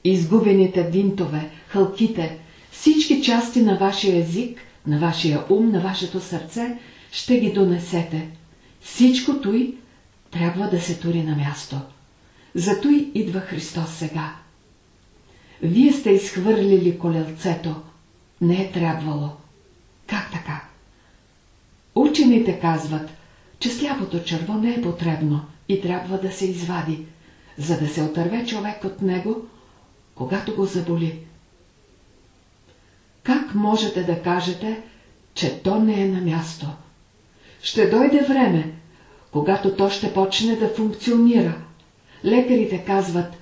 Изгубените винтове, хълките, всички части на вашия език, на вашия ум, на вашето сърце, ще ги донесете. Всичко той трябва да се тури на място. Зато и идва Христос сега. Вие сте изхвърлили колелцето. Не е трябвало. Как така? Учените казват, че сляпото черво не е потребно и трябва да се извади, за да се отърве човек от него, когато го заболи. Как можете да кажете, че то не е на място? Ще дойде време, когато то ще почне да функционира. Лекарите казват,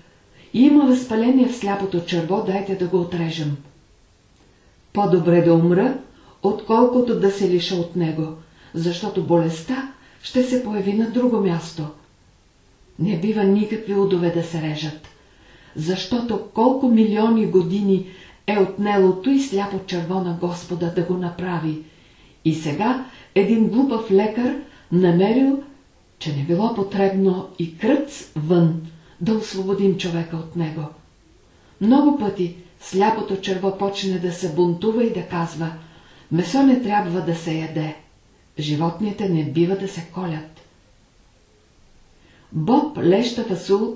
има възпаление в сляпото черво, дайте да го отрежем. По-добре да умра, отколкото да се лиша от него, защото болестта ще се появи на друго място. Не бива никакви удове да се режат, защото колко милиони години е отнелото и сляпо черво на Господа да го направи. И сега един глупав лекар намерил, че не било потребно и кръц вън да освободим човека от него. Много пъти сляпото черво почне да се бунтува и да казва Месо не трябва да се яде. Животните не бива да се колят. Боб, леща, фасул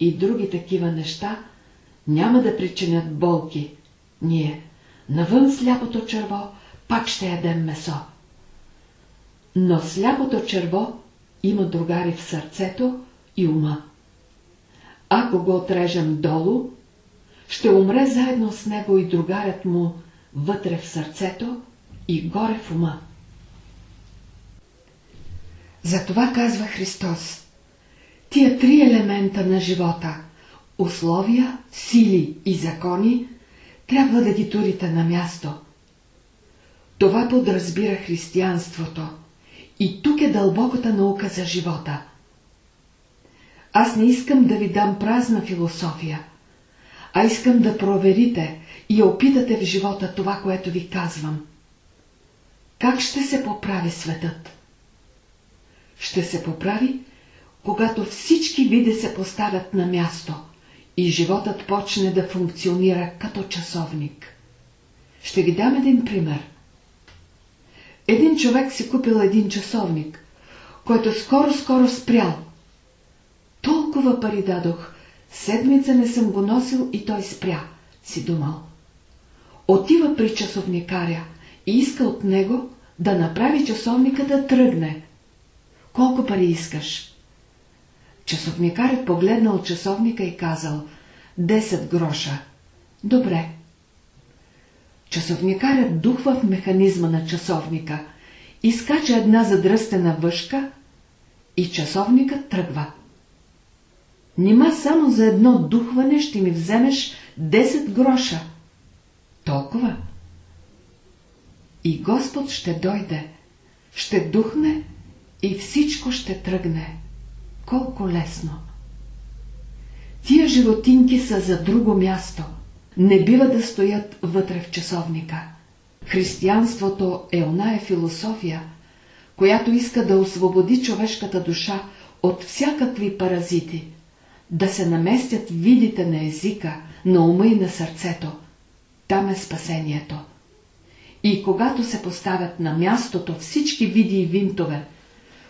и други такива неща няма да причинят болки. Ние, навън сляпото черво, пак ще ядем месо. Но сляпото черво има другари в сърцето и ума. Ако го отрежем долу, ще умре заедно с него и другарят му вътре в сърцето и горе в ума. Затова казва Христос. Тия три елемента на живота – условия, сили и закони – трябва да ги турите на място. Това подразбира християнството. И тук е дълбоката наука за живота. Аз не искам да ви дам празна философия, а искам да проверите и опитате в живота това, което ви казвам. Как ще се поправи светът? Ще се поправи, когато всички види се поставят на място и животът почне да функционира като часовник. Ще ви дам един пример. Един човек си купил един часовник, който скоро-скоро спрял. Толкова пари дадох, седмица не съм го носил и той спря, си думал. Отива при часовникаря и иска от него да направи часовника да тръгне. Колко пари искаш? Часовникарят погледнал часовника и казал 10 гроша. Добре. Часовникарят духва в механизма на часовника, изкача една задръстена въшка и часовникът тръгва. Нима само за едно духване ще ми вземеш 10 гроша. Толкова. И Господ ще дойде, ще духне и всичко ще тръгне. Колко лесно! Тия животинки са за друго място. Не бива да стоят вътре в часовника. Християнството е оная философия, която иска да освободи човешката душа от всякакви паразити, да се наместят видите на езика, на ума и на сърцето. Там е спасението. И когато се поставят на мястото всички види и винтове,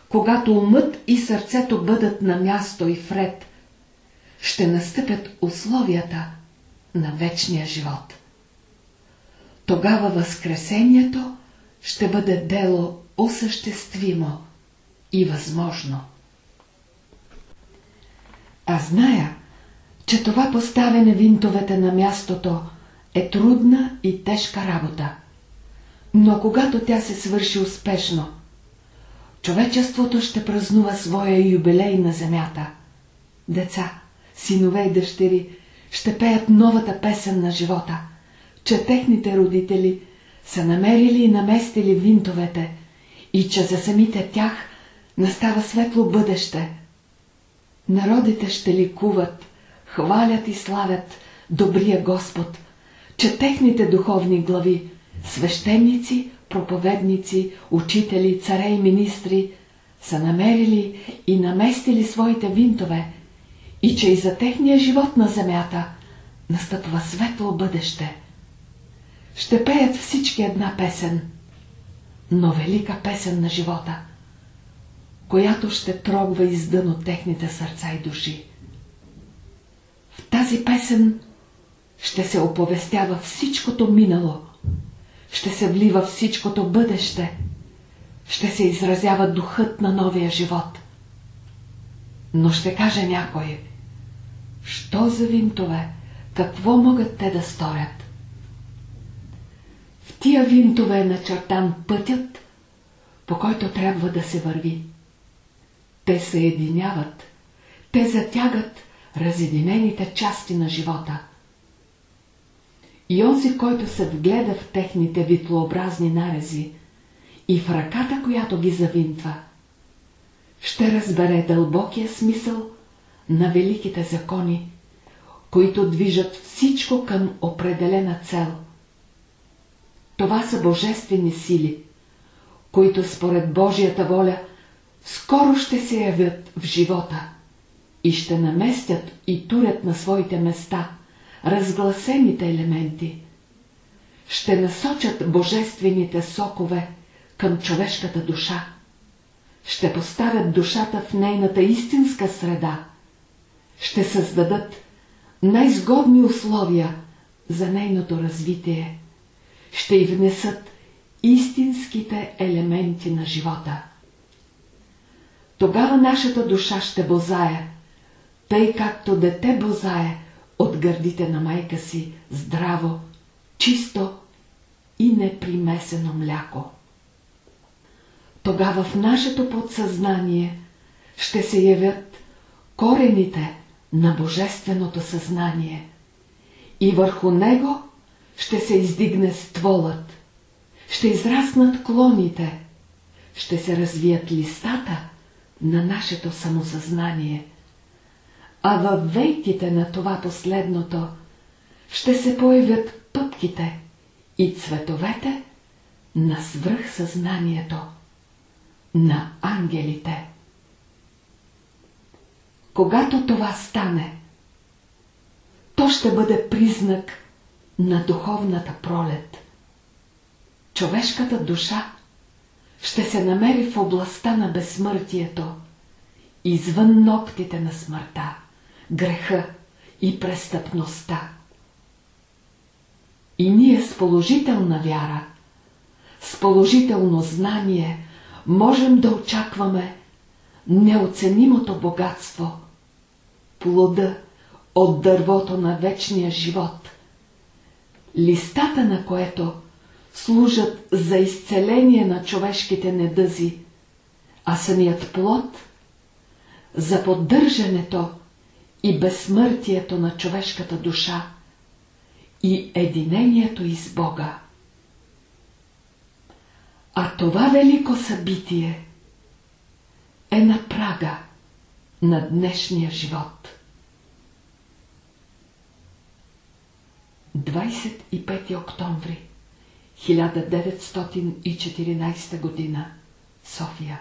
когато умът и сърцето бъдат на място и вред, ще настъпят условията на вечния живот. Тогава възкресението ще бъде дело осъществимо и възможно. А зная, че това поставяне винтовете на мястото е трудна и тежка работа. Но когато тя се свърши успешно, човечеството ще празнува своя юбилей на земята. Деца, синове и дъщери ще пеят новата песен на живота, че техните родители са намерили и наместили винтовете и че за самите тях настава светло бъдеще. Народите ще ликуват, хвалят и славят добрия Господ, че техните духовни глави, свещеници, проповедници, учители, царе и министри са намерили и наместили своите винтове и че и за техния живот на земята настъпва светло бъдеще. Ще пеят всички една песен, но велика песен на живота, която ще трогва издън от техните сърца и души. В тази песен ще се оповестява всичкото минало, ще се влива всичкото бъдеще, ще се изразява духът на новия живот. Но ще каже някой, що за винтове, какво могат те да сторят? В тия винтове е начертан пътят, по който трябва да се върви. Те съединяват, те затягат разединените части на живота. И онзи, който се вгледа в техните витлообразни нарези и в ръката, която ги завинтва, ще разбере дълбокия смисъл на великите закони, които движат всичко към определена цел. Това са божествени сили, които според Божията воля скоро ще се явят в живота и ще наместят и турят на своите места разгласените елементи. Ще насочат божествените сокове към човешката душа. Ще поставят душата в нейната истинска среда. Ще създадат най-изгодни условия за нейното развитие. Ще й внесат истинските елементи на живота. Тогава нашата душа ще бозае, тъй както дете бозае от гърдите на майка си, здраво, чисто и непримесено мляко. Тогава в нашето подсъзнание ще се явят корените на Божественото съзнание. И върху него ще се издигне стволът, ще израснат клоните, ще се развият листата на нашето самосъзнание, а във вейките на това последното ще се появят пъпките и цветовете на свръхсъзнанието, на ангелите. Когато това стане, то ще бъде признак на духовната пролет. Човешката душа ще се намери в областта на безсмъртието, извън ногтите на смъртта, греха и престъпността. И ние с положителна вяра, с положително знание можем да очакваме неоценимото богатство – плода от дървото на вечния живот, листата на което служат за изцеление на човешките недъзи, а самият плод за поддържането и безсмъртието на човешката душа и единението и с Бога. А това велико събитие е на прага на днешния живот. 25 октомври 1914 година София